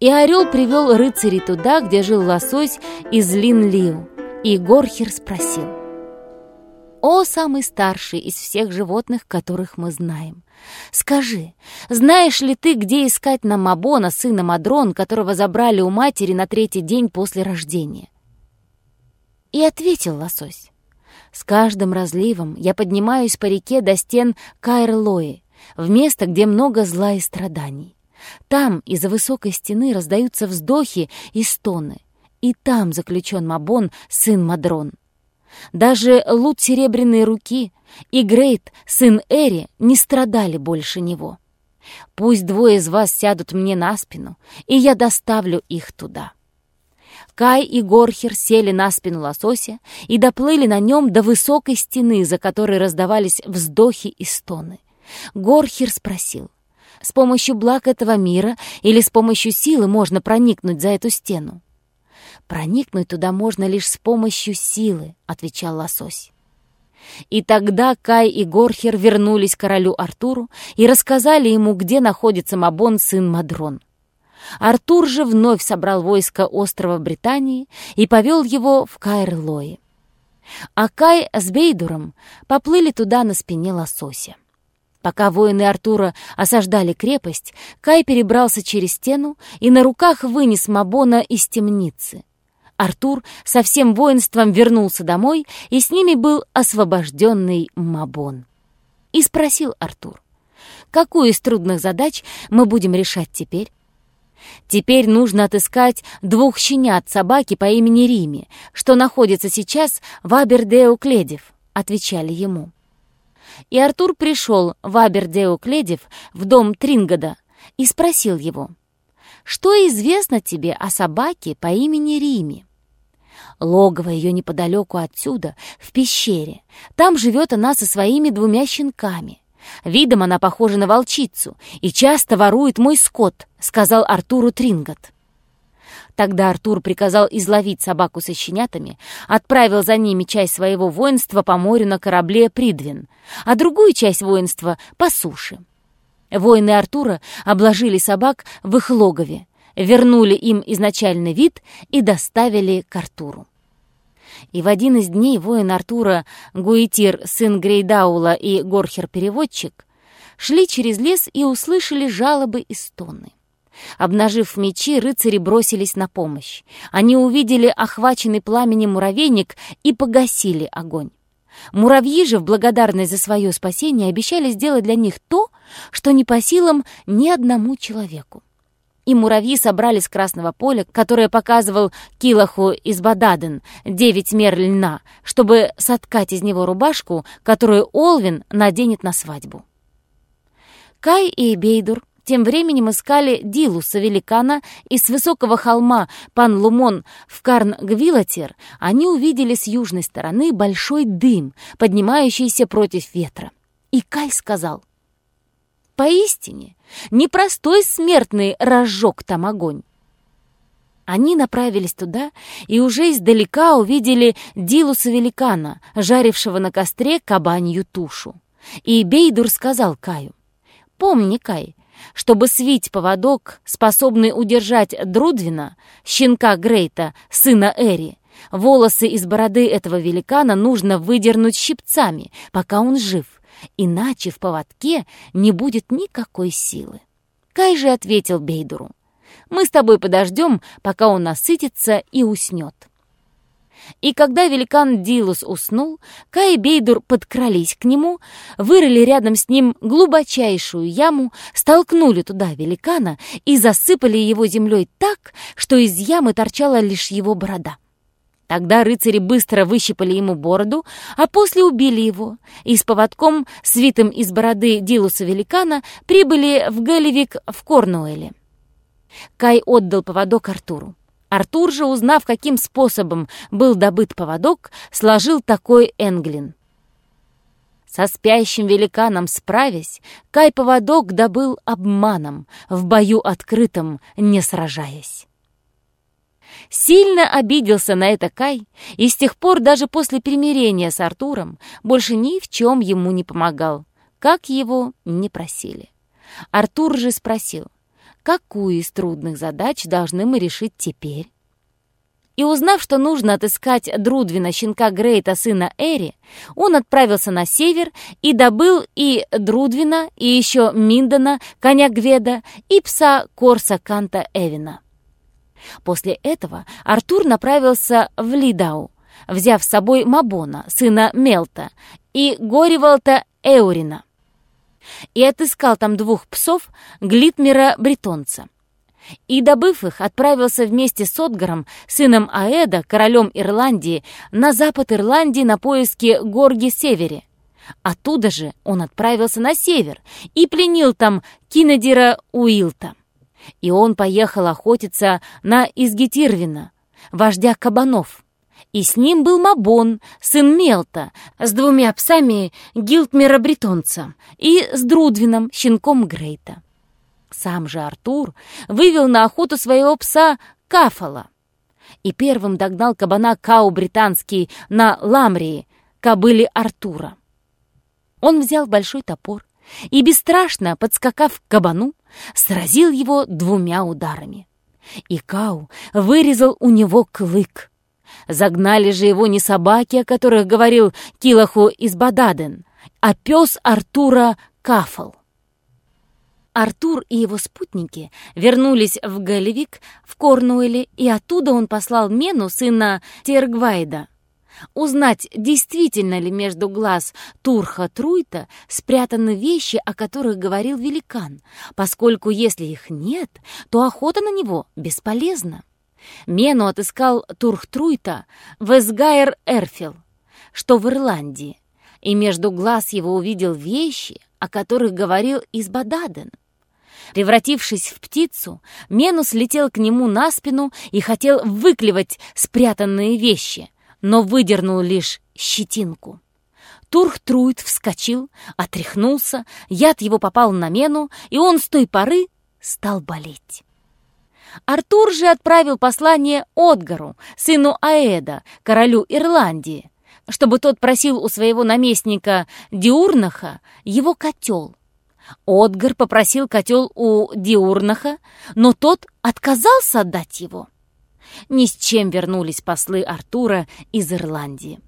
И орел привел рыцарей туда, где жил лосось из Лин-Лиу. И Горхер спросил. «О, самый старший из всех животных, которых мы знаем, скажи, знаешь ли ты, где искать нам Мабона, сына Мадрон, которого забрали у матери на третий день после рождения?» И ответил лосось. «С каждым разливом я поднимаюсь по реке до стен Кайрлои, в место, где много зла и страданий. Там из-за высокой стены раздаются вздохи и стоны. И там заключен Мабон, сын Мадрон. Даже лут Серебряной Руки и Грейт, сын Эри, не страдали больше него. Пусть двое из вас сядут мне на спину, и я доставлю их туда». Кай и Горхер сели на спину лосося и доплыли на нем до высокой стены, за которой раздавались вздохи и стоны. Горхер спросил, с помощью благ этого мира или с помощью силы можно проникнуть за эту стену? «Проникнуть туда можно лишь с помощью силы», — отвечал лосось. И тогда Кай и Горхер вернулись к королю Артуру и рассказали ему, где находится Мабон, сын Мадрон. Артур же вновь собрал войско острова Британии и повел его в Каэр-Лои. А Кай с Бейдуром поплыли туда на спине лосося. Пока воины Артура осаждали крепость, Кай перебрался через стену и на руках вынес Мабона из темницы. Артур со всем воинством вернулся домой, и с ними был освобожденный Мабон. И спросил Артур, какую из трудных задач мы будем решать теперь? Теперь нужно отыскать двух щенят собаки по имени Рими, что находится сейчас в Абердеу-Кледев, отвечали ему. И Артур пришел в Абердеу-Кледев в дом Трингода и спросил его, «Что известно тебе о собаке по имени Рими?» Логово ее неподалеку отсюда, в пещере. Там живет она со своими двумя щенками. Видом она похожа на волчицу и часто ворует мой скот», — сказал Артуру Трингот. Тогда Артур приказал изловить собаку со щенятами, отправил за ними часть своего воинства по морю на корабле Придвин, а другую часть воинства — по суше. Воины Артура обложили собак в их логове, вернули им изначальный вид и доставили к Артуру. И в один из дней воин Артура, Гуитир, сын Грейдаула и Горхер-переводчик, шли через лес и услышали жалобы и стоны. Обнажив мечи, рыцари бросились на помощь. Они увидели охваченный пламенем муравейник и погасили огонь. Муравьи же в благодарность за свое спасение обещали сделать для них то, что не по силам ни одному человеку и муравьи собрали с Красного поля, которое показывал Килаху из Бададен, девять мер льна, чтобы соткать из него рубашку, которую Олвин наденет на свадьбу. Кай и Бейдур тем временем искали Дилуса, великана, и с высокого холма пан Лумон в Карн-Гвилатер они увидели с южной стороны большой дым, поднимающийся против ветра. И Кай сказал, Поистине, непростой смертный разжег там огонь. Они направились туда и уже издалека увидели Дилуса-великана, жарившего на костре кабанью тушу. И Бейдур сказал Каю, «Помни, Кай, чтобы свить поводок, способный удержать Друдвина, щенка Грейта, сына Эри, волосы из бороды этого великана нужно выдернуть щипцами, пока он жив, иначе в поводке не будет никакой силы. Кай же ответил Бейдуру, «Мы с тобой подождем, пока он насытится и уснет». И когда великан Дилус уснул, Кай и Бейдур подкрались к нему, вырыли рядом с ним глубочайшую яму, столкнули туда великана и засыпали его землей так, что из ямы торчала лишь его борода. Тогда рыцари быстро выщипали ему бороду, а после убили его, и с поводком, свитым из бороды Дилуса Великана, прибыли в Гелевик в Корнуэле. Кай отдал поводок Артуру. Артур же, узнав, каким способом был добыт поводок, сложил такой энглин. Со спящим великаном справясь, Кай поводок добыл обманом, в бою открытом не сражаясь. Сильно обиделся на это Кай, и с тех пор даже после примирения с Артуром больше ни в чем ему не помогал, как его не просили. Артур же спросил, какую из трудных задач должны мы решить теперь. И узнав, что нужно отыскать Друдвина, щенка Грейта, сына Эри, он отправился на север и добыл и Друдвина, и еще Миндона, коня Гведа, и пса Корса Канта Эвина. После этого Артур направился в Лидау, взяв с собой Мабона, сына Мелта, и Горивалта Эурина, и отыскал там двух псов Глитмера Бретонца и, добыв их, отправился вместе с Отгаром, сыном Аэда, королем Ирландии, на запад Ирландии на поиски Горги-Севере. Оттуда же он отправился на север и пленил там Кинедира Уилта. И он поехал охотиться на Изгитирвина, вождя кабанов. И с ним был Мабон, сын Мелта, с двумя псами Гилтмера Бретонца и с Друдвином, щенком Грейта. Сам же Артур вывел на охоту своего пса Кафала и первым догнал кабана Кау британский на Ламрии, кобыле Артура. Он взял большой топор и, бесстрашно подскакав к кабану, сразил его двумя ударами. И Кау вырезал у него клык. Загнали же его не собаки, о которых говорил Килаху из Бададен, а пес Артура Кафал. Артур и его спутники вернулись в Галевик в Корнуэле, и оттуда он послал Мену, сына Тергвайда, узнать, действительно ли между глаз Турха Труйта спрятаны вещи, о которых говорил великан, поскольку если их нет, то охота на него бесполезна. Мену отыскал Турх Труйта в Эсгайр-Эрфил, что в Ирландии, и между глаз его увидел вещи, о которых говорил Избададен. Превратившись в птицу, Менус летел к нему на спину и хотел выклевать спрятанные вещи, но выдернул лишь щетинку. Турх-Труид вскочил, отряхнулся, яд его попал на Мену, и он с той поры стал болеть. Артур же отправил послание Отгару, сыну Аэда, королю Ирландии, чтобы тот просил у своего наместника Диурнаха его котел, Отгар попросил котел у Диурнаха, но тот отказался отдать его. Ни с чем вернулись послы Артура из Ирландии.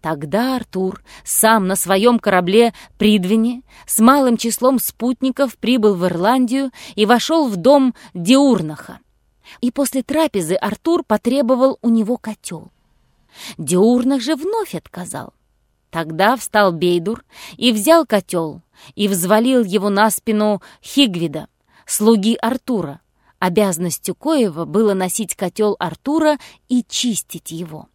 Тогда Артур сам на своем корабле Придвине с малым числом спутников прибыл в Ирландию и вошел в дом Диурнаха. И после трапезы Артур потребовал у него котел. Диурнах же вновь отказал. Тогда встал Бейдур и взял котел, и взвалил его на спину Хигвида, слуги Артура, обязанностью коего было носить котел Артура и чистить его.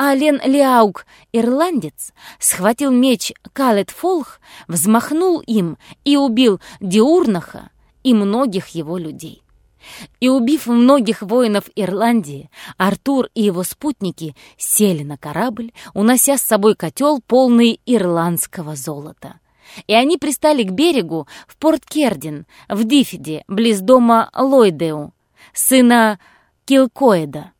Ален Лиаук, ирландец, схватил меч Калет Фолх, взмахнул им и убил Диурнаха и многих его людей. И убив многих воинов Ирландии, Артур и его спутники сели на корабль, унося с собой котел, полный ирландского золота и они пристали к берегу в порт Кердин, в Дифиде, близ дома Лойдеу, сына Килкоэда.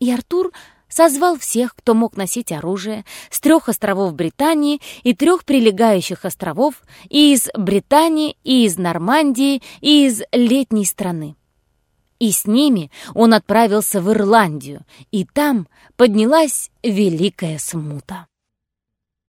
И Артур созвал всех, кто мог носить оружие, с трех островов Британии и трех прилегающих островов, и из Британии, и из Нормандии, и из летней страны. И с ними он отправился в Ирландию, и там поднялась великая смута.